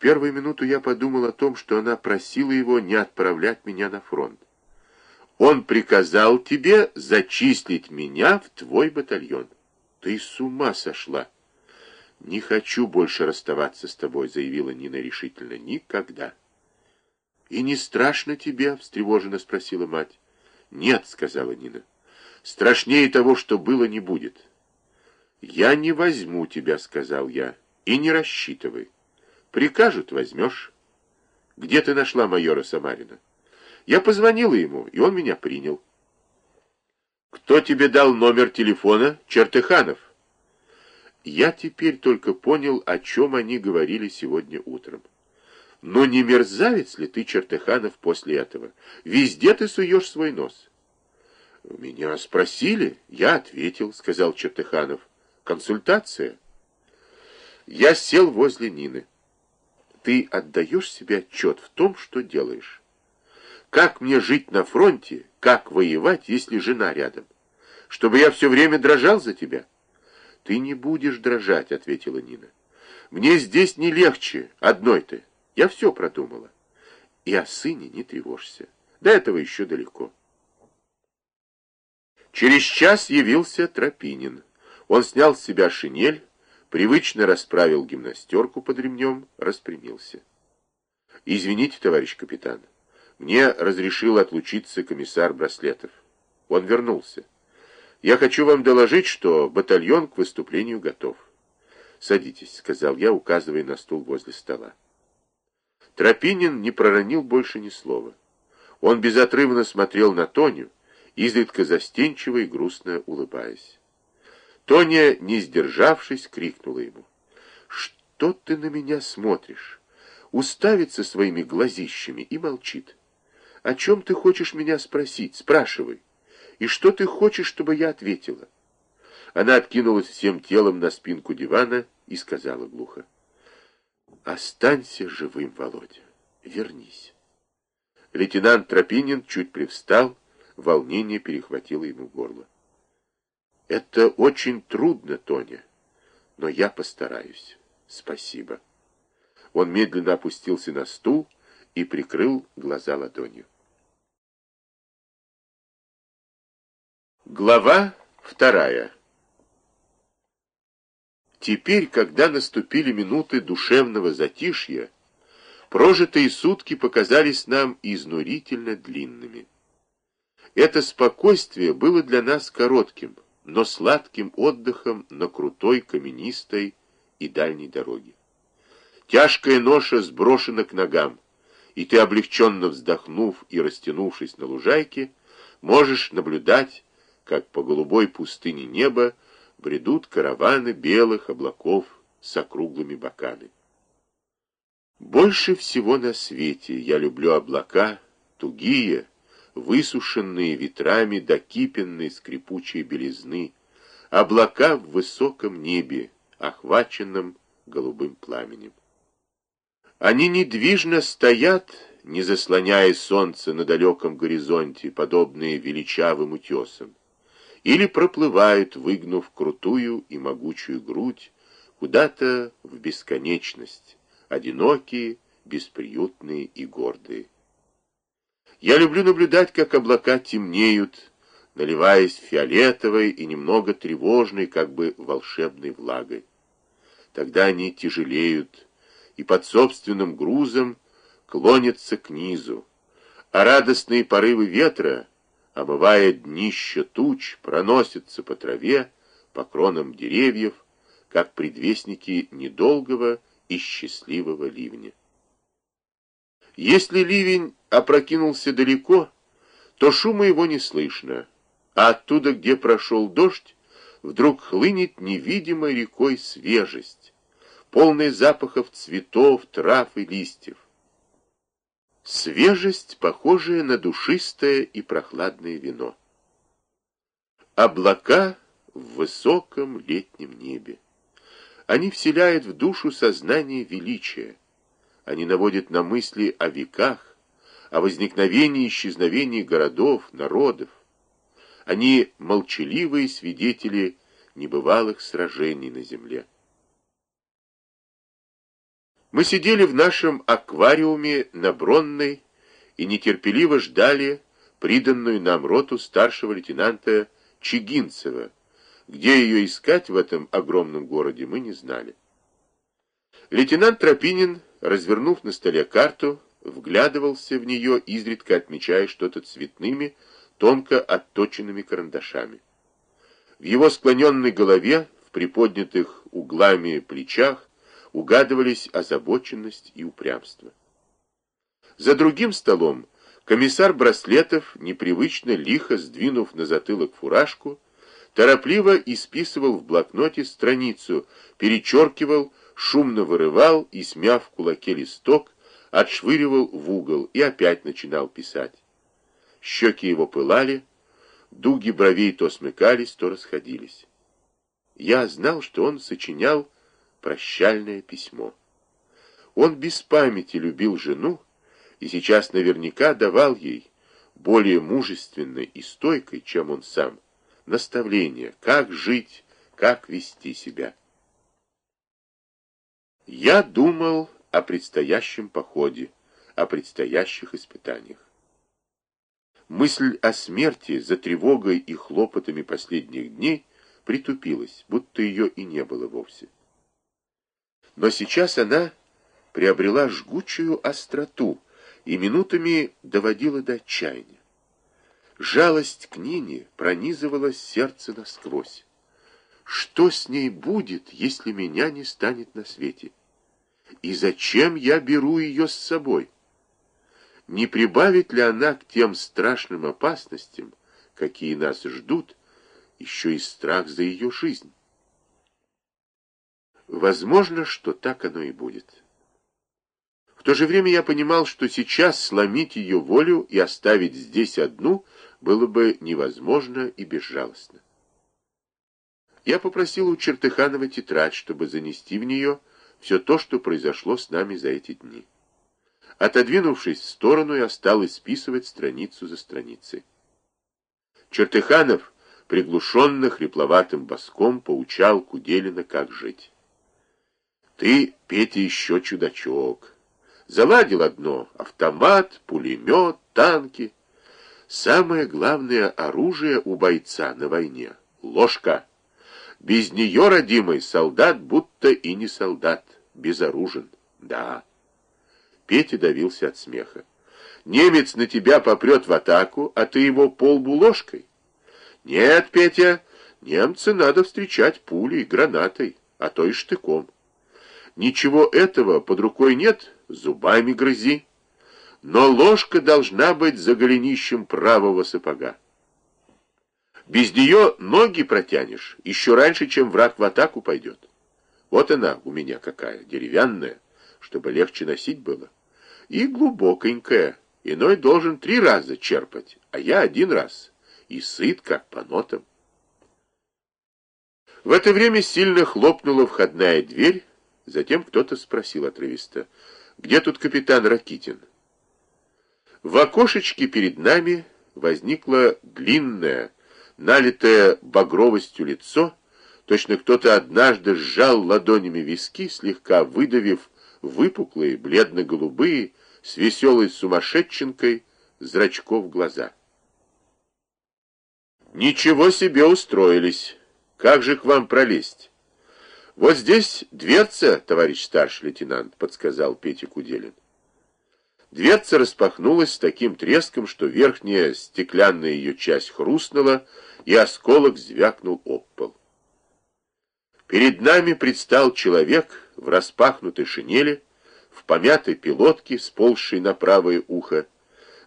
первую минуту я подумал о том, что она просила его не отправлять меня на фронт. Он приказал тебе зачислить меня в твой батальон. Ты с ума сошла. Не хочу больше расставаться с тобой, заявила Нина решительно. Никогда. И не страшно тебе? встревоженно спросила мать. Нет, сказала Нина. Страшнее того, что было, не будет. Я не возьму тебя, сказал я, и не рассчитывай. Прикажут, возьмешь. Где ты нашла майора Самарина? Я позвонила ему, и он меня принял. Кто тебе дал номер телефона? Чертыханов. Я теперь только понял, о чем они говорили сегодня утром. Но не мерзавец ли ты, Чертыханов, после этого? Везде ты суешь свой нос. Меня спросили, я ответил, сказал Чертыханов. Консультация. Я сел возле Нины. Ты отдаешь себе отчет в том, что делаешь. Как мне жить на фронте, как воевать, если жена рядом? Чтобы я все время дрожал за тебя? Ты не будешь дрожать, ответила Нина. Мне здесь не легче, одной ты. Я все продумала. И о сыне не тревожься. До этого еще далеко. Через час явился Тропинин. Он снял с себя шинель, привычно расправил гимнастерку под ремнем, распрямился. «Извините, товарищ капитан, мне разрешил отлучиться комиссар Браслетов. Он вернулся. Я хочу вам доложить, что батальон к выступлению готов. Садитесь, сказал я, указывая на стул возле стола. Тропинин не проронил больше ни слова. Он безотрывно смотрел на Тоню, изредка застенчиво и грустно улыбаясь. Тоня, не сдержавшись, крикнула ему. «Что ты на меня смотришь?» Уставится своими глазищами и молчит. «О чем ты хочешь меня спросить? Спрашивай. И что ты хочешь, чтобы я ответила?» Она откинулась всем телом на спинку дивана и сказала глухо. «Останься живым, Володя. Вернись». Лейтенант Тропинин чуть привстал, волнение перехватило ему горло. «Это очень трудно, Тоня, но я постараюсь. Спасибо». Он медленно опустился на стул и прикрыл глаза ладонью. Глава вторая. Теперь, когда наступили минуты душевного затишья, прожитые сутки показались нам изнурительно длинными. Это спокойствие было для нас коротким, но сладким отдыхом на крутой, каменистой и дальней дороге. Тяжкая ноша сброшена к ногам, и ты, облегченно вздохнув и растянувшись на лужайке, можешь наблюдать, как по голубой пустыне неба бредут караваны белых облаков с округлыми боками. Больше всего на свете я люблю облака, тугие, высушенные ветрами до кипенной скрипучей белизны, облака в высоком небе, охваченном голубым пламенем. Они недвижно стоят, не заслоняя солнце на далеком горизонте, подобные величавым утесам или проплывают, выгнув крутую и могучую грудь, куда-то в бесконечность, одинокие, бесприютные и гордые. Я люблю наблюдать, как облака темнеют, наливаясь фиолетовой и немного тревожной, как бы волшебной влагой. Тогда они тяжелеют и под собственным грузом клонятся к низу, а радостные порывы ветра — омывая днище туч, проносится по траве, по кронам деревьев, как предвестники недолгого и счастливого ливня. Если ливень опрокинулся далеко, то шума его не слышно, а оттуда, где прошел дождь, вдруг хлынет невидимой рекой свежесть, полная запахов цветов, трав и листьев. Свежесть, похожая на душистое и прохладное вино. Облака в высоком летнем небе. Они вселяют в душу сознание величия. Они наводят на мысли о веках, о возникновении и исчезновении городов, народов. Они молчаливые свидетели небывалых сражений на земле. Мы сидели в нашем аквариуме на Бронной и нетерпеливо ждали приданную нам роту старшего лейтенанта Чигинцева. Где ее искать в этом огромном городе, мы не знали. Лейтенант Тропинин, развернув на столе карту, вглядывался в нее, изредка отмечая что-то цветными, тонко отточенными карандашами. В его склоненной голове, в приподнятых углами плечах, угадывались озабоченность и упрямство. За другим столом комиссар Браслетов, непривычно лихо сдвинув на затылок фуражку, торопливо исписывал в блокноте страницу, перечеркивал, шумно вырывал и, смяв в кулаке листок, отшвыривал в угол и опять начинал писать. Щеки его пылали, дуги бровей то смыкались, то расходились. Я знал, что он сочинял прощальное письмо. Он без памяти любил жену и сейчас наверняка давал ей, более мужественной и стойкой, чем он сам, наставление, как жить, как вести себя. Я думал о предстоящем походе, о предстоящих испытаниях. Мысль о смерти за тревогой и хлопотами последних дней притупилась, будто ее и не было вовсе. Но сейчас она приобрела жгучую остроту и минутами доводила до отчаяния. Жалость к Нине пронизывала сердце насквозь. Что с ней будет, если меня не станет на свете? И зачем я беру ее с собой? Не прибавит ли она к тем страшным опасностям, какие нас ждут, еще и страх за ее жизнь? Возможно, что так оно и будет. В то же время я понимал, что сейчас сломить ее волю и оставить здесь одну было бы невозможно и безжалостно. Я попросил у Чертыханова тетрадь, чтобы занести в нее все то, что произошло с нами за эти дни. Отодвинувшись в сторону, я стал исписывать страницу за страницей. Чертыханов приглушенно хрипловатым боском поучал Куделина, как жить. «Ты, Петя, еще чудачок. Заладил одно — автомат, пулемет, танки. Самое главное оружие у бойца на войне — ложка». Без нее, родимый, солдат будто и не солдат, безоружен. Да. Петя давился от смеха. Немец на тебя попрет в атаку, а ты его полбу ложкой. Нет, Петя, немца надо встречать пулей, гранатой, а то и штыком. Ничего этого под рукой нет, зубами грызи. Но ложка должна быть за голенищем правого сапога. Без нее ноги протянешь еще раньше, чем враг в атаку пойдет. Вот она у меня какая, деревянная, чтобы легче носить было. И глубоконькая, иной должен три раза черпать, а я один раз, и сыт, как по нотам. В это время сильно хлопнула входная дверь, затем кто-то спросил отрывисто, где тут капитан Ракитин? В окошечке перед нами возникла длинная, налитое багровостью лицо, точно кто-то однажды сжал ладонями виски, слегка выдавив выпуклые, бледно-голубые, с веселой сумасшедшенкой зрачков глаза. «Ничего себе устроились! Как же к вам пролезть?» «Вот здесь дверца, товарищ старший лейтенант», — подсказал Петя Куделин. Дверца распахнулась с таким треском, что верхняя стеклянная ее часть хрустнула, и осколок звякнул об пол. Перед нами предстал человек в распахнутой шинели, в помятой пилотке, сползшей на правое ухо.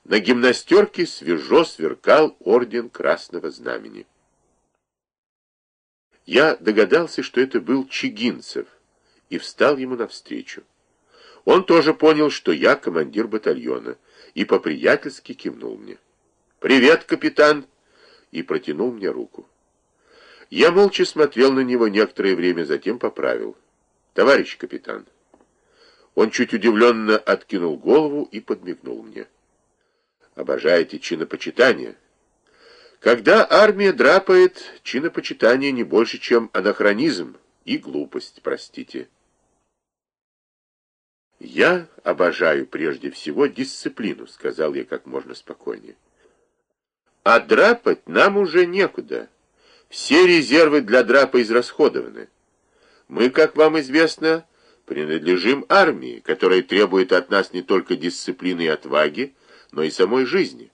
На гимнастерке свежо сверкал орден Красного Знамени. Я догадался, что это был Чигинцев, и встал ему навстречу. Он тоже понял, что я командир батальона, и по-приятельски кивнул мне. «Привет, капитан!» И протянул мне руку. Я молча смотрел на него некоторое время, затем поправил. «Товарищ капитан!» Он чуть удивленно откинул голову и подмигнул мне. «Обожаете чинопочитание?» Когда армия драпает, чинопочитание не больше, чем анахронизм и глупость, простите. «Я обожаю прежде всего дисциплину», — сказал я как можно спокойнее. «А драпать нам уже некуда. Все резервы для драпа израсходованы. Мы, как вам известно, принадлежим армии, которая требует от нас не только дисциплины и отваги, но и самой жизни.